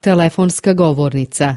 Telefonska govornica.